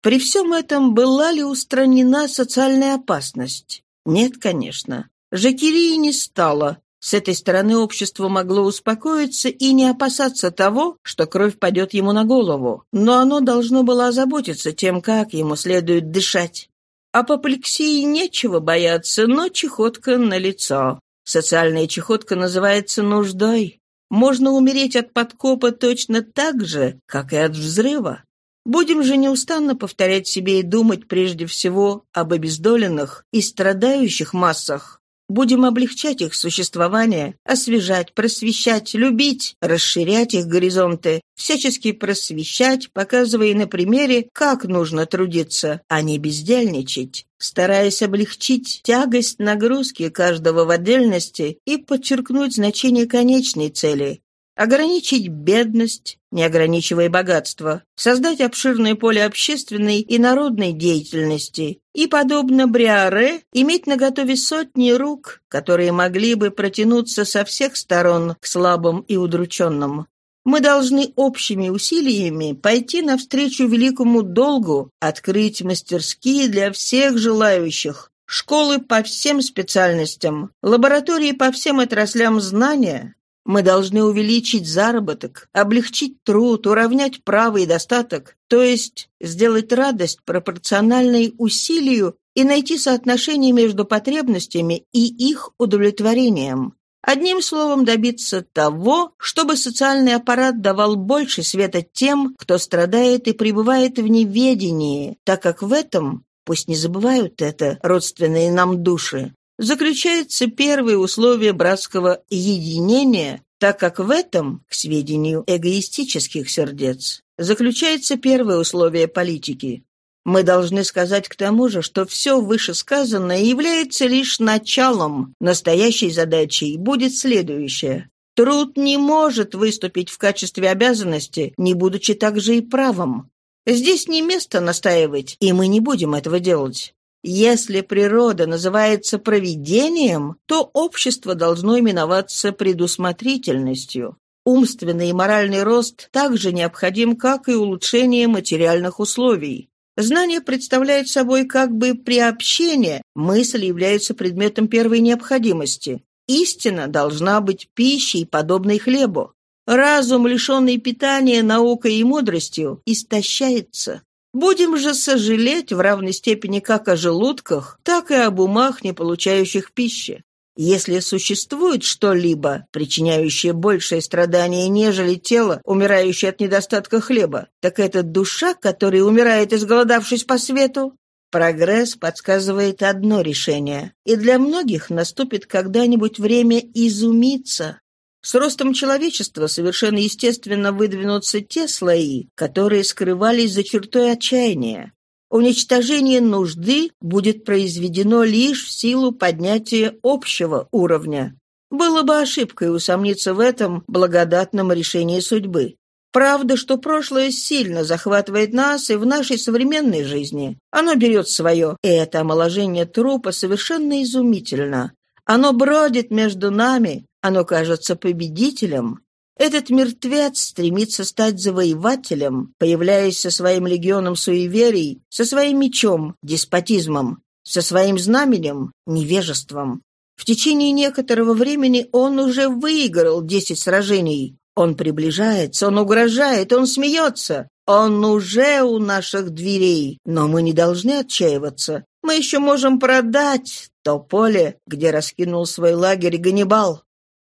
S1: При всем этом была ли устранена социальная опасность? Нет, конечно. Жакирии не стало. С этой стороны общество могло успокоиться и не опасаться того, что кровь падет ему на голову, но оно должно было озаботиться тем, как ему следует дышать. Апоплексии нечего бояться, но чехотка на лицо. Социальная чехотка называется нуждой. Можно умереть от подкопа точно так же, как и от взрыва. Будем же неустанно повторять себе и думать прежде всего об обездоленных и страдающих массах. Будем облегчать их существование, освежать, просвещать, любить, расширять их горизонты, всячески просвещать, показывая на примере, как нужно трудиться, а не бездельничать, стараясь облегчить тягость нагрузки каждого в отдельности и подчеркнуть значение конечной цели ограничить бедность, не ограничивая богатство, создать обширное поле общественной и народной деятельности и, подобно Бриаре, иметь наготове сотни рук, которые могли бы протянуться со всех сторон к слабым и удрученным. Мы должны общими усилиями пойти навстречу великому долгу, открыть мастерские для всех желающих, школы по всем специальностям, лаборатории по всем отраслям знания, мы должны увеличить заработок, облегчить труд, уравнять право и достаток, то есть сделать радость пропорциональной усилию и найти соотношение между потребностями и их удовлетворением. Одним словом, добиться того, чтобы социальный аппарат давал больше света тем, кто страдает и пребывает в неведении, так как в этом, пусть не забывают это родственные нам души, заключается первое условие братского единения, так как в этом, к сведению эгоистических сердец, заключается первое условие политики. Мы должны сказать к тому же, что все вышесказанное является лишь началом. Настоящей задачей будет следующее. Труд не может выступить в качестве обязанности, не будучи также и правом. Здесь не место настаивать, и мы не будем этого делать. Если природа называется провидением, то общество должно именоваться предусмотрительностью. Умственный и моральный рост также необходим, как и улучшение материальных условий. Знание представляет собой как бы приобщение, мысль является предметом первой необходимости. Истина должна быть пищей, подобной хлебу. Разум, лишенный питания наукой и мудростью, истощается. Будем же сожалеть в равной степени как о желудках, так и об умах, не получающих пищи. Если существует что-либо, причиняющее большее страдание, нежели тело, умирающее от недостатка хлеба, так это душа, которая умирает, изголодавшись по свету. Прогресс подсказывает одно решение, и для многих наступит когда-нибудь время изумиться, с ростом человечества совершенно естественно выдвинутся те слои, которые скрывались за чертой отчаяния. Уничтожение нужды будет произведено лишь в силу поднятия общего уровня. Было бы ошибкой усомниться в этом благодатном решении судьбы. Правда, что прошлое сильно захватывает нас и в нашей современной жизни. Оно берет свое, и это омоложение трупа совершенно изумительно. Оно бродит между нами, оно кажется победителем. Этот мертвец стремится стать завоевателем, появляясь со своим легионом суеверий, со своим мечом, деспотизмом, со своим знаменем, невежеством. В течение некоторого времени он уже выиграл десять сражений. Он приближается, он угрожает, он смеется. Он уже у наших дверей, но мы не должны отчаиваться. Мы еще можем продать то поле, где раскинул свой лагерь Ганнибал.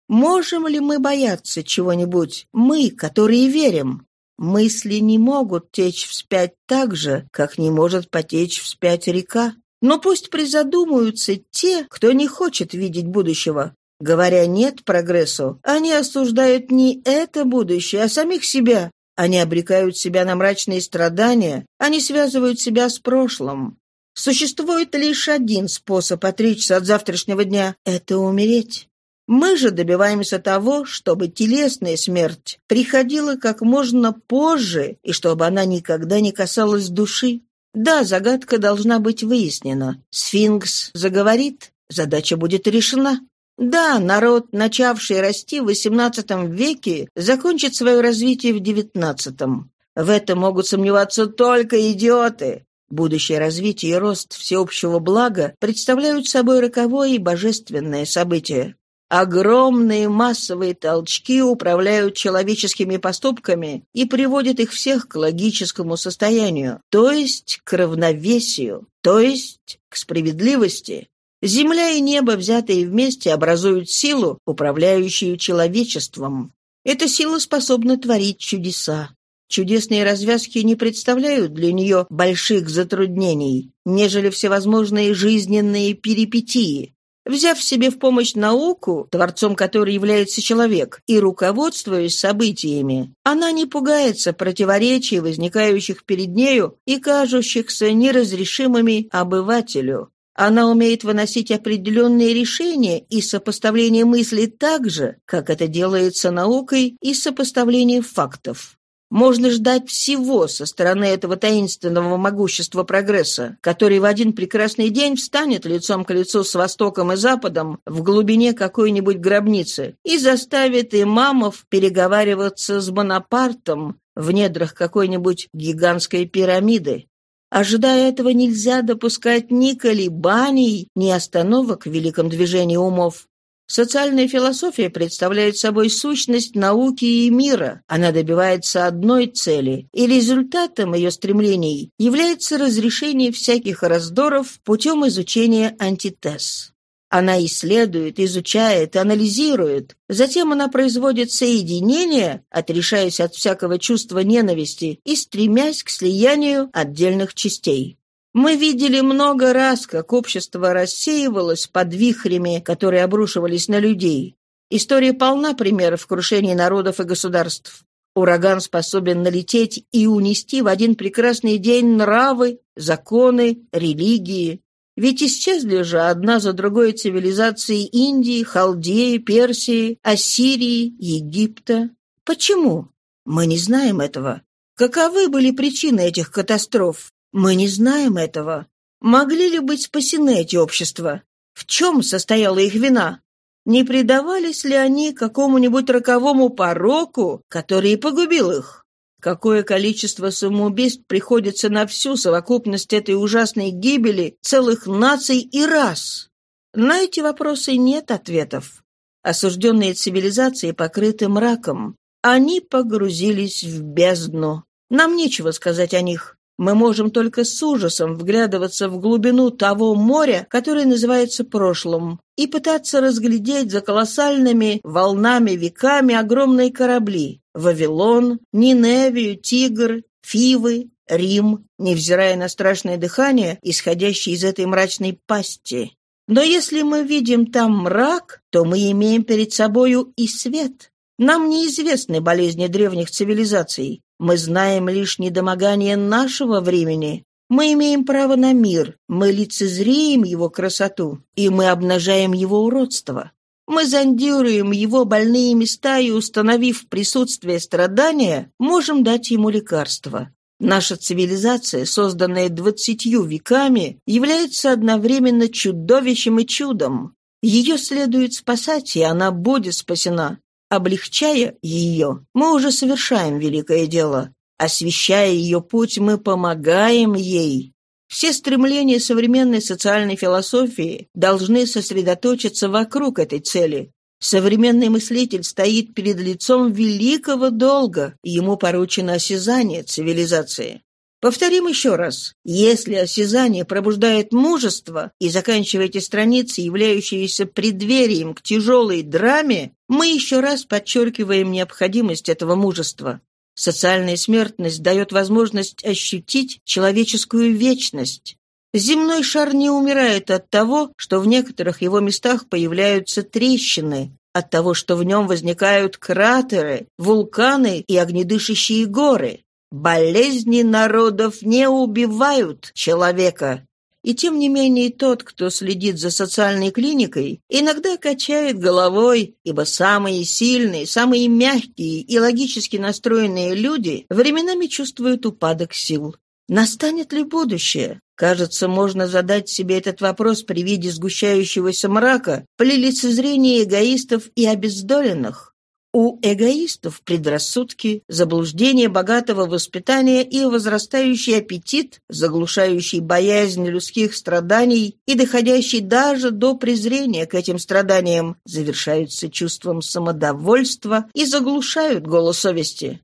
S1: Можем ли мы бояться чего-нибудь, мы, которые верим? Мысли не могут течь вспять так же, как не может потечь вспять река. Но пусть призадумаются те, кто не хочет видеть будущего. Говоря «нет» прогрессу, они осуждают не это будущее, а самих себя. Они обрекают себя на мрачные страдания, они связывают себя с прошлым. Существует лишь один способ отречься от завтрашнего дня — это умереть. Мы же добиваемся того, чтобы телесная смерть приходила как можно позже и чтобы она никогда не касалась души. Да, загадка должна быть выяснена. Сфинкс заговорит, задача будет решена. Да, народ, начавший расти в XVIII веке, закончит свое развитие в XIX. В этом могут сомневаться только идиоты. Будущее развитие и рост всеобщего блага представляют собой роковое и божественное событие. Огромные массовые толчки управляют человеческими поступками и приводят их всех к логическому состоянию, то есть к равновесию, то есть к справедливости. Земля и небо, взятые вместе, образуют силу, управляющую человечеством. Эта сила способна творить чудеса. Чудесные развязки не представляют для нее больших затруднений, нежели всевозможные жизненные перипетии. Взяв себе в помощь науку, творцом которой является человек, и руководствуясь событиями, она не пугается противоречий, возникающих перед нею и кажущихся неразрешимыми обывателю. Она умеет выносить определенные решения и сопоставление мыслей так же, как это делается наукой и сопоставлением фактов. Можно ждать всего со стороны этого таинственного могущества прогресса, который в один прекрасный день встанет лицом к лицу с Востоком и Западом в глубине какой-нибудь гробницы и заставит имамов переговариваться с Бонапартом в недрах какой-нибудь гигантской пирамиды. Ожидая этого, нельзя допускать ни колебаний, ни остановок в великом движении умов. Социальная философия представляет собой сущность науки и мира. Она добивается одной цели, и результатом ее стремлений является разрешение всяких раздоров путем изучения антитез. Она исследует, изучает, анализирует. Затем она производит соединение, отрешаясь от всякого чувства ненависти и стремясь к слиянию отдельных частей. Мы видели много раз, как общество рассеивалось под вихрями, которые обрушивались на людей. История полна примеров крушений народов и государств. Ураган способен налететь и унести в один прекрасный день нравы, законы, религии. Ведь исчезли же одна за другой цивилизации Индии, Халдеи, Персии, Ассирии, Египта. Почему? Мы не знаем этого. Каковы были причины этих катастроф? Мы не знаем этого. Могли ли быть спасены эти общества? В чем состояла их вина? Не предавались ли они какому-нибудь роковому пороку, который и погубил их? Какое количество самоубийств приходится на всю совокупность этой ужасной гибели целых наций и рас? На эти вопросы нет ответов. Осужденные цивилизации покрыты мраком. Они погрузились в бездну. Нам нечего сказать о них. Мы можем только с ужасом вглядываться в глубину того моря, которое называется прошлым, и пытаться разглядеть за колоссальными волнами веками огромные корабли – Вавилон, Ниневию, Тигр, Фивы, Рим, невзирая на страшное дыхание, исходящее из этой мрачной пасти. Но если мы видим там мрак, то мы имеем перед собою и свет. Нам неизвестны болезни древних цивилизаций. Мы знаем лишь недомогание нашего времени. Мы имеем право на мир, мы лицезреем его красоту, и мы обнажаем его уродство. Мы зондируем его больные места и, установив присутствие страдания, можем дать ему лекарство. Наша цивилизация, созданная двадцатью веками, является одновременно чудовищем и чудом. Ее следует спасать, и она будет спасена. Облегчая ее, мы уже совершаем великое дело. Освещая ее путь, мы помогаем ей. Все стремления современной социальной философии должны сосредоточиться вокруг этой цели. Современный мыслитель стоит перед лицом великого долга, и ему поручено осязание цивилизации. Повторим еще раз. Если осязание пробуждает мужество и заканчивая эти страницы, являющиеся преддверием к тяжелой драме, мы еще раз подчеркиваем необходимость этого мужества. Социальная смертность дает возможность ощутить человеческую вечность. Земной шар не умирает от того, что в некоторых его местах появляются трещины, от того, что в нем возникают кратеры, вулканы и огнедышащие горы. Болезни народов не убивают человека. И тем не менее тот, кто следит за социальной клиникой, иногда качает головой, ибо самые сильные, самые мягкие и логически настроенные люди временами чувствуют упадок сил. Настанет ли будущее? Кажется, можно задать себе этот вопрос при виде сгущающегося мрака при лицезрении эгоистов и обездоленных. У эгоистов предрассудки, заблуждение богатого воспитания и возрастающий аппетит, заглушающий боязнь людских страданий и доходящий даже до презрения к этим страданиям, завершаются чувством самодовольства и заглушают голос совести.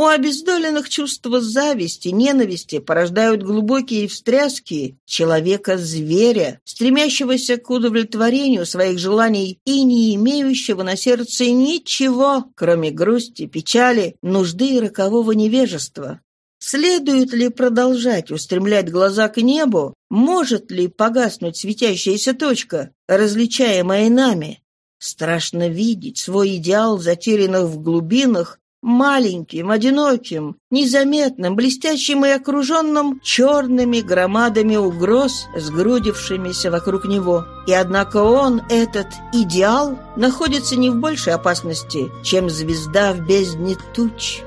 S1: У обездоленных чувства зависти, ненависти порождают глубокие встряски человека-зверя, стремящегося к удовлетворению своих желаний и не имеющего на сердце ничего, кроме грусти, печали, нужды и рокового невежества. Следует ли продолжать устремлять глаза к небу? Может ли погаснуть светящаяся точка, различаемая нами? Страшно видеть свой идеал, затерянных в глубинах, маленьким, одиноким, незаметным, блестящим и окруженным черными громадами угроз, сгрудившимися вокруг него. И однако он, этот идеал, находится не в большей опасности, чем звезда в бездне туч.